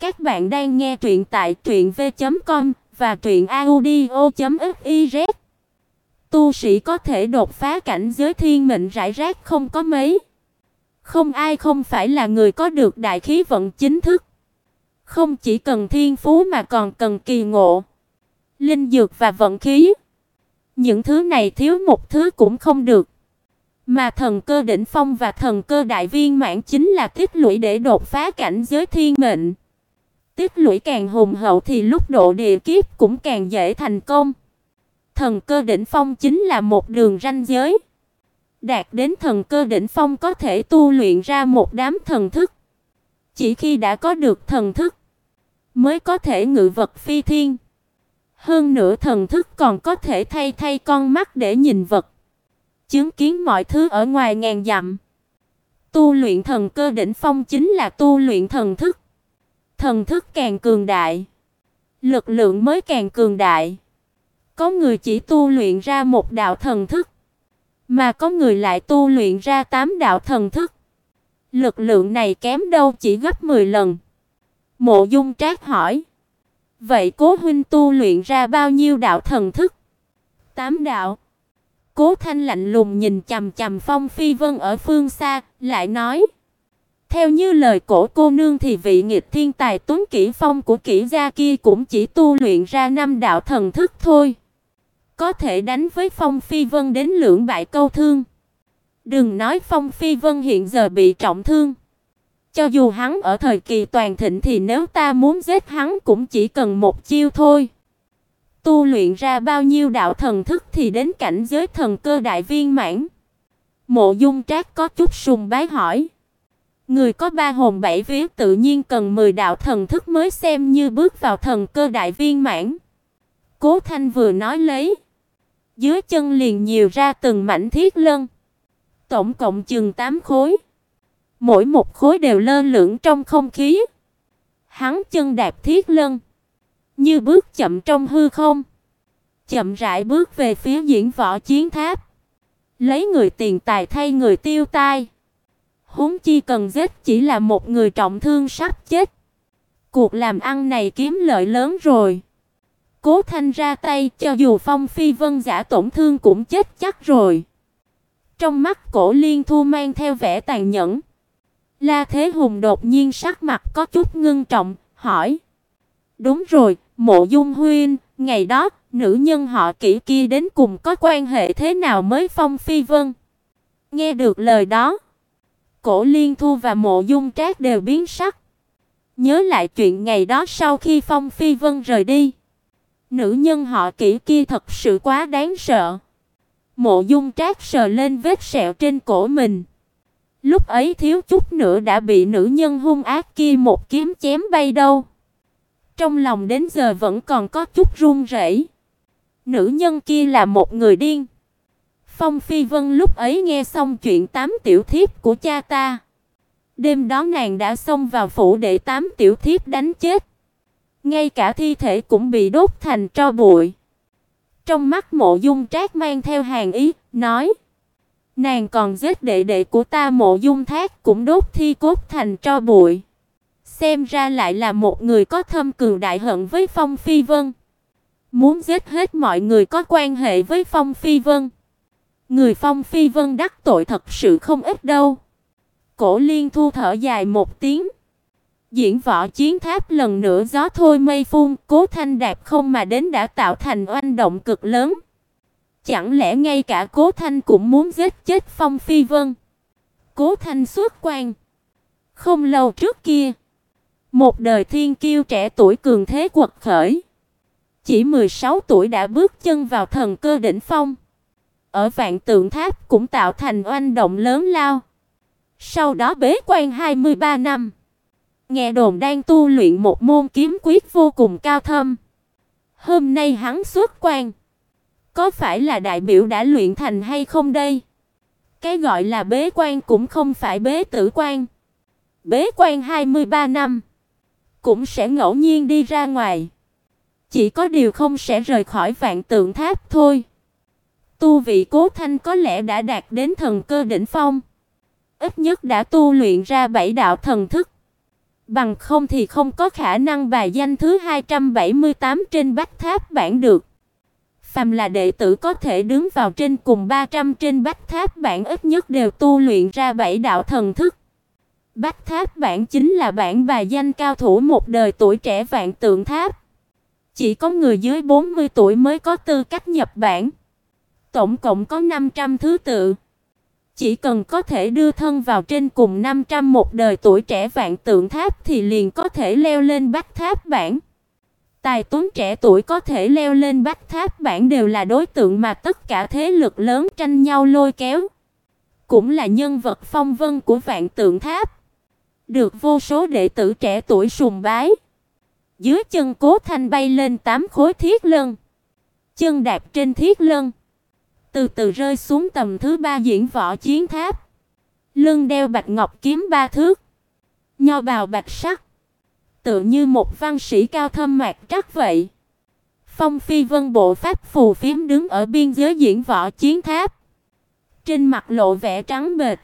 Các bạn đang nghe truyện tại truyệnv.com và truyệnaudio.fiz. Tu sĩ có thể đột phá cảnh giới thiên mệnh rải rác không có mấy. Không ai không phải là người có được đại khí vận chính thức. Không chỉ cần thiên phú mà còn cần kỳ ngộ, linh dược và vận khí. Những thứ này thiếu một thứ cũng không được. Mà thần cơ đỉnh phong và thần cơ đại viên mãn chính là tích lũy để đột phá cảnh giới thiên mệnh. Tích lũy càng hùng hậu thì lúc độ địa kiếp cũng càng dễ thành công. Thần cơ đỉnh phong chính là một đường ranh giới. Đạt đến thần cơ đỉnh phong có thể tu luyện ra một đám thần thức. Chỉ khi đã có được thần thức mới có thể ngự vật phi thiên. Hơn nữa thần thức còn có thể thay thay con mắt để nhìn vật, chứng kiến mọi thứ ở ngoài ngàn dặm. Tu luyện thần cơ đỉnh phong chính là tu luyện thần thức. Thần thức càng cường đại, lực lượng mới càng cường đại. Có người chỉ tu luyện ra một đạo thần thức, mà có người lại tu luyện ra tám đạo thần thức. Lực lượng này kém đâu chỉ gấp 10 lần. Mộ Dung Trác hỏi: "Vậy Cố huynh tu luyện ra bao nhiêu đạo thần thức?" "Tám đạo." Cố Thanh lạnh lùng nhìn chằm chằm Phong Phi Vân ở phương xa, lại nói: theo như lời cổ cô nương thì vị nghịch thiên tài tuấn kỹ phong của kỹ gia kia cũng chỉ tu luyện ra năm đạo thần thức thôi. Có thể đánh với Phong Phi Vân đến lưỡng bại câu thương. Đừng nói Phong Phi Vân hiện giờ bị trọng thương. Cho dù hắn ở thời kỳ toàn thịnh thì nếu ta muốn giết hắn cũng chỉ cần một chiêu thôi. Tu luyện ra bao nhiêu đạo thần thức thì đến cảnh giới thần cơ đại viên mãn. Mộ Dung Trác có chút sùng bái hỏi. Người có ba hồn bảy vía tự nhiên cần 10 đạo thần thức mới xem như bước vào thần cơ đại viên mãn. Cố Thanh vừa nói lấy, dưới chân liền nhiều ra từng mảnh thiết lân, tổng cộng chừng 8 khối. Mỗi một khối đều lơ lửng trong không khí. Hắn chân đạp thiết lân, như bước chậm trong hư không, chậm rãi bước về phía diễn võ chiến tháp, lấy người tiền tài thay người tiêu tai. Huống chi cần giết chỉ là một người trọng thương sắp chết. Cuộc làm ăn này kiếm lợi lớn rồi. Cố Thanh ra tay, cho dù Phong Phi Vân giả tổn thương cũng chết chắc rồi. Trong mắt Cổ Liên Thu mang theo vẻ tàn nhẫn. La Thế Hùng đột nhiên sắc mặt có chút ngưng trọng, hỏi: "Đúng rồi, Mộ Dung huynh, ngày đó nữ nhân họ Kỷ kia đến cùng có quan hệ thế nào mới Phong Phi Vân?" Nghe được lời đó, Cổ Liên Thu và Mộ Dung Trác đều biến sắc. Nhớ lại chuyện ngày đó sau khi Phong Phi Vân rời đi. Nữ nhân họ kỹ kia thật sự quá đáng sợ. Mộ Dung Trác sờ lên vết sẹo trên cổ mình. Lúc ấy thiếu chút nữa đã bị nữ nhân hung ác kia một kiếm chém bay đâu. Trong lòng đến giờ vẫn còn có chút run rẩy. Nữ nhân kia là một người điên. Phong Phi Vân lúc ấy nghe xong chuyện tám tiểu thiếp của cha ta. Đêm đó nàng đã xông vào phủ để tám tiểu thiếp đánh chết. Ngay cả thi thể cũng bị đốt thành tro bụi. Trong mắt Mộ Dung Trác mang theo hàng ý, nói: "Nàng còn giết đệ đệ của ta Mộ Dung Thác cũng đốt thi cốt thành tro bụi." Xem ra lại là một người có thâm cừu đại hận với Phong Phi Vân, muốn giết hết mọi người có quan hệ với Phong Phi Vân. Người Phong Phi Vân đắc tội thật sự không ít đâu. Cổ Liên Thu thở dài một tiếng. Diễn võ chiến tháp lần nữa gió thôi mây phun, Cố Thanh đạp không mà đến đã tạo thành oanh động cực lớn. Chẳng lẽ ngay cả Cố Thanh cũng muốn giết chết Phong Phi Vân? Cố Thanh xuất quan. Không lâu trước kia, một đời thiên kiêu trẻ tuổi cường thế quật khởi. Chỉ 16 tuổi đã bước chân vào thần cơ đỉnh phong ở Vạn Tượng Tháp cũng tạo thành oanh động lớn lao. Sau đó bế quan 23 năm, nghe đồn đang tu luyện một môn kiếm quyết vô cùng cao thâm. Hôm nay hắn xuất quan, có phải là đại biểu đã luyện thành hay không đây? Cái gọi là bế quan cũng không phải bế tử quan. Bế quan 23 năm, cũng sẽ ngẫu nhiên đi ra ngoài. Chỉ có điều không sẽ rời khỏi Vạn Tượng Tháp thôi. Tu vị Cố Thanh có lẽ đã đạt đến thần cơ đỉnh phong, ít nhất đã tu luyện ra bảy đạo thần thức. Bằng không thì không có khả năng bài danh thứ 278 trên Bách Tháp bảng được. Phàm là đệ tử có thể đứng vào trên cùng 300 trên Bách Tháp bảng ít nhất đều tu luyện ra bảy đạo thần thức. Bách Tháp bảng chính là bảng bài danh cao thủ một đời tuổi trẻ vạn tượng tháp. Chỉ có người dưới 40 tuổi mới có tư cách nhập bảng. Tổng cộng có 500 thứ tự. Chỉ cần có thể đưa thân vào trên cùng 500 một đời tuổi trẻ vạn tượng tháp thì liền có thể leo lên bách tháp bảng. Tài tuấn trẻ tuổi có thể leo lên bách tháp bảng đều là đối tượng mà tất cả thế lực lớn tranh nhau lôi kéo. Cũng là nhân vật phong vân của vạn tượng tháp. Được vô số đệ tử trẻ tuổi sùng bái. Dưới chân Cố Thanh bay lên tám khối thiết lân. Chân đạp trên thiết lân, từ từ rơi xuống tầm thứ ba diễn võ chiến tháp. Lưng đeo bạch ngọc kiếm ba thước, nho bào bạch sắc, tựa như một văn sĩ cao thâm mạc trắc vậy. Phong Phi Vân bộ pháp phù phiếm đứng ở biên giới diễn võ chiến tháp. Trên mặt lộ vẻ trắng bệch,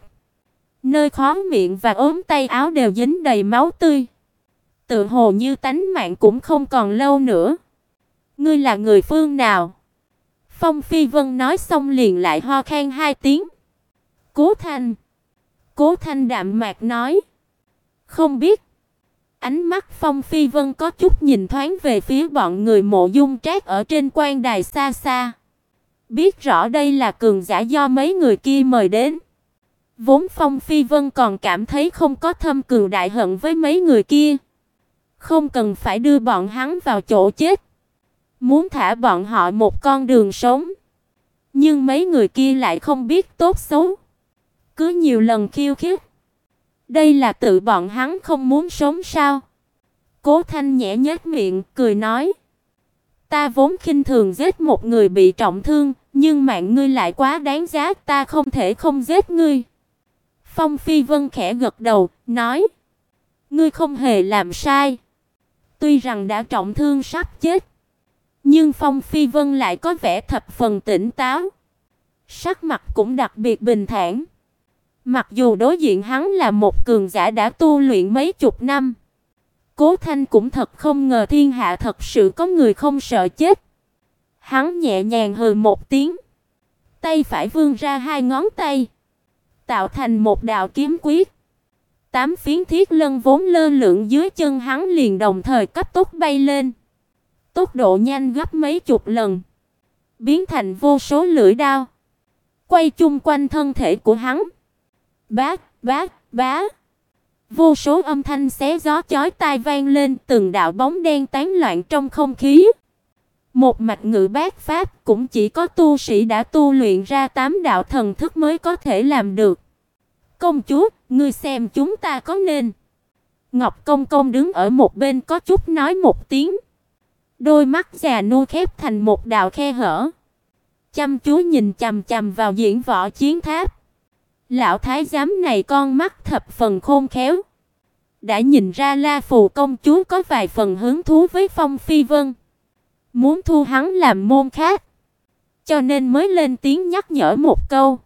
nơi khóe miệng và ốm tay áo đều dính đầy máu tươi. Tự hồ như tánh mạng cũng không còn lâu nữa. Ngươi là người phương nào? Phong Phi Vân nói xong liền lại ho khan hai tiếng. Cố Thanh. Cố Thanh đạm mạc nói, "Không biết." Ánh mắt Phong Phi Vân có chút nhìn thoáng về phía bọn người Mộ Dung Trác ở trên quan đài xa xa. Biết rõ đây là cường giả do mấy người kia mời đến. Vốn Phong Phi Vân còn cảm thấy không có thâm cường đại hận với mấy người kia. Không cần phải đưa bọn hắn vào chỗ chết. Muốn thả bọn họ một con đường sống. Nhưng mấy người kia lại không biết tốt xấu. Cứ nhiều lần khiêu khích. Đây là tự bọn hắn không muốn sống sao? Cố Thanh nhẹ nhếch miệng, cười nói: "Ta vốn khinh thường giết một người bị trọng thương, nhưng mạng ngươi lại quá đáng giá, ta không thể không giết ngươi." Phong Phi Vân khẽ gật đầu, nói: "Ngươi không hề làm sai. Tuy rằng đã trọng thương sắp chết, nhưng Phong Phi Vân lại có vẻ thập phần tỉnh táo, sắc mặt cũng đặc biệt bình thản. Mặc dù đối diện hắn là một cường giả đã tu luyện mấy chục năm, Cố Thanh cũng thật không ngờ thiên hạ thật sự có người không sợ chết. Hắn nhẹ nhàng hừ một tiếng, tay phải vươn ra hai ngón tay, tạo thành một đạo kiếm quyết. Tám phiến thiết lân vốn lơ lửng dưới chân hắn liền đồng thời cấp tốc bay lên tốc độ nhanh gấp mấy chục lần, biến thành vô số lưỡi đao, quay chung quanh thân thể của hắn. bát bát bá. Vô số âm thanh xé gió chói tai vang lên, từng đạo bóng đen tán loạn trong không khí. Một mạch ngự bát pháp cũng chỉ có tu sĩ đã tu luyện ra tám đạo thần thức mới có thể làm được. Công chúa, ngươi xem chúng ta có nên? Ngọc Công công đứng ở một bên có chút nói một tiếng. Đôi mắt già nua khép thành một đạo khe hở, chăm chú nhìn chằm chằm vào diễn võ chiến tháp. Lão thái giám này con mắt thập phần khôn khéo, đã nhìn ra La Phù công chúa có vài phần hứng thú với Phong Phi Vân, muốn thu hắn làm môn khác, cho nên mới lên tiếng nhắc nhở một câu.